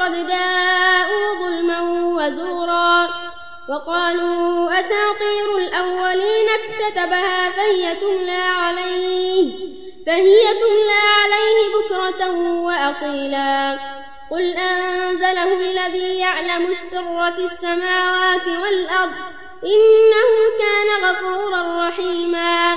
فقد جاءوا ظلما وزورا وقالوا أساطير الأولين اكتتبها فهي تملى عليه فهي تملى عليه بكرة وأصيلا قل أنزله الذي يعلم السر في السماوات والأرض إنه كان غفورا رحيما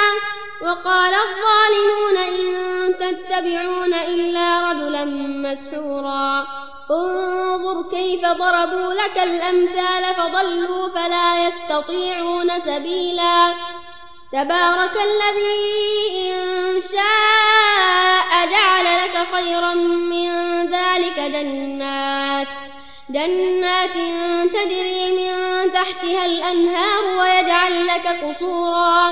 وقال الظالمون إن تتبعون إلا رجلا مسحورا. انظر كيف ضربوا لك الأمثال فضلوا فلا يستطيعون سبيلا. تبارك الذي إن شاء جعل لك خيرا من ذلك جنات. جنات تجري من تحتها الأنهار ويجعل لك قصورا.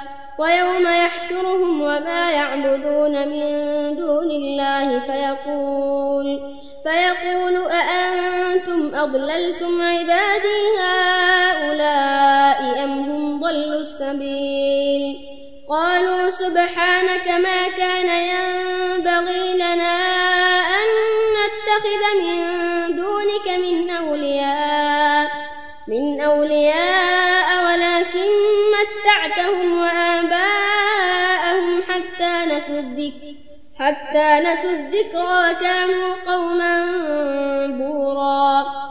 ويوم يحشرهم وما يعبدون من دون الله فيقول فيقول أأنتم أضللتم عبادي هؤلاء أم هم ضلوا السبيل قالوا سبحانك ما كان ينبغي لنا أن نتخذ من حتى نسوا الذكر وكانوا قوما بورا.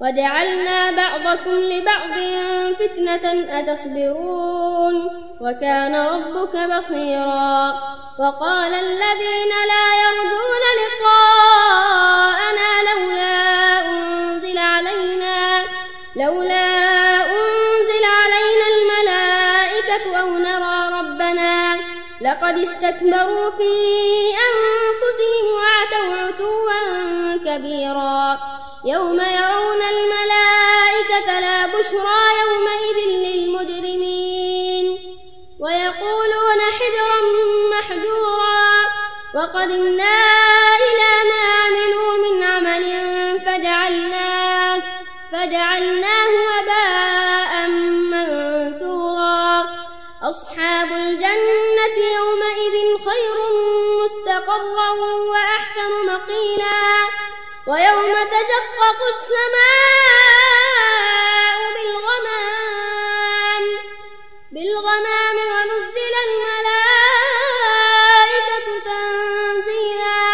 وجعلنا بعضكم لبعض فتنة أتصبرون وكان ربك بصيرا وقال الذين لا يرجون لقاءنا لولا أنزل علينا لولا أنزل علينا الملائكة أو نرى ربنا لقد استكبروا في أنفسهم وعتوا عتوا كبيرا يوم يرون الملائكة لا بشرى يومئذ للمجرمين ويقولون حجرا محجورا وقدمنا إلى ما عملوا من عمل فجعلناه, فجعلناه وباء منثورا أصحاب الجنة يومئذ خير مستقرا وأحسن مقيلا ويوم تشقق السماء بالغمام بالغمام ونزل الملائكة تنزيلا.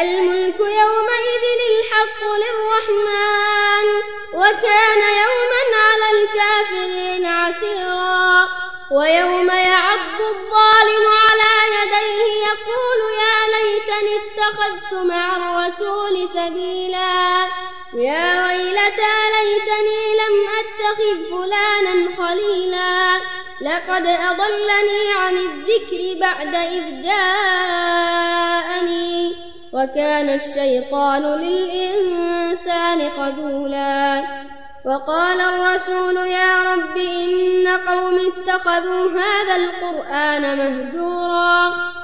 الملك يومئذ الحق للرحمن وكان يوما على الكافرين عسيرا. ويوم يعض الظالم على يديه يقول يا ليتني اتخذت مع الرسول سبيلا. يا ويلتى ليتني لم أتخذ فلانا خليلا. لقد أضلني عن الذكر بعد إذ جاءني وكان الشيطان للإنسان خذولا. وقال الرسول يا رب إن قوم اتخذوا هذا القرآن مهجورا.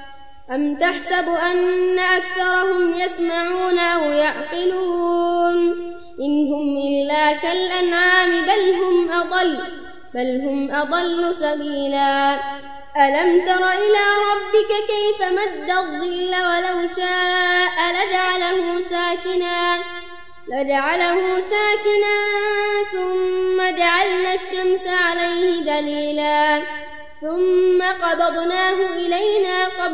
أم تحسب أن أكثرهم يسمعون أو يعقلون؟ إن هم إلا كالأنعام بل هم أضل بل هم أضل سبيلا. ألم تر إلى ربك كيف مد الظل ولو شاء لجعله ساكنا؟ لجعله ساكنا ثم جعلنا الشمس عليه دليلا. ثم قبضناه إلينا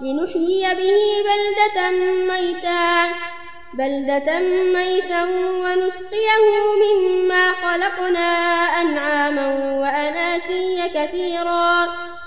لنحيي به بلدة ميتا بلدة ميتا ونسقيه مما خلقنا أنعاما وأناسيا كثيرا.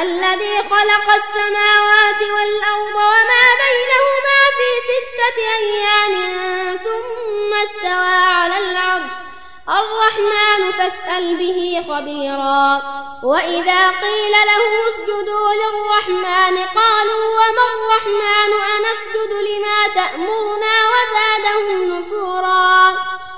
الذي خلق السماوات والأرض وما بينهما في ستة أيام ثم استوى على العرش. الرحمن فاسأل به خبيرا. وإذا قيل له اسجدوا للرحمن قالوا وما الرحمن؟ أنسجد لما تأمرنا وزادهم نفورا.